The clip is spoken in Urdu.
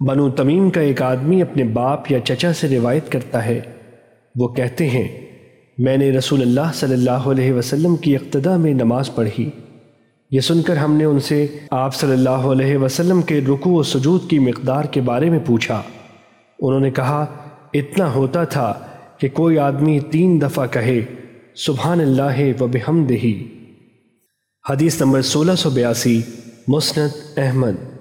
بنو تمیم کا ایک آدمی اپنے باپ یا چچا سے روایت کرتا ہے۔ وہ کہتے ہیں، میں نے رسول اللہ صلی اللہ علیہ وسلم کی اقتداء میں نماز پڑھی۔ یہ سن کر ہم نے ان سے آپ صلی اللہ علیہ وسلم کے رکوع و سجود کی مقدار کے بارے میں پوچھا۔ انہوں نے کہا، اتنا ہوتا تھا کہ کوئی آدمی تین دفعہ کہے، سبحان اللہ و بحمدہی حدیث نمبر سولہ سو بیاسی، مسند احمد۔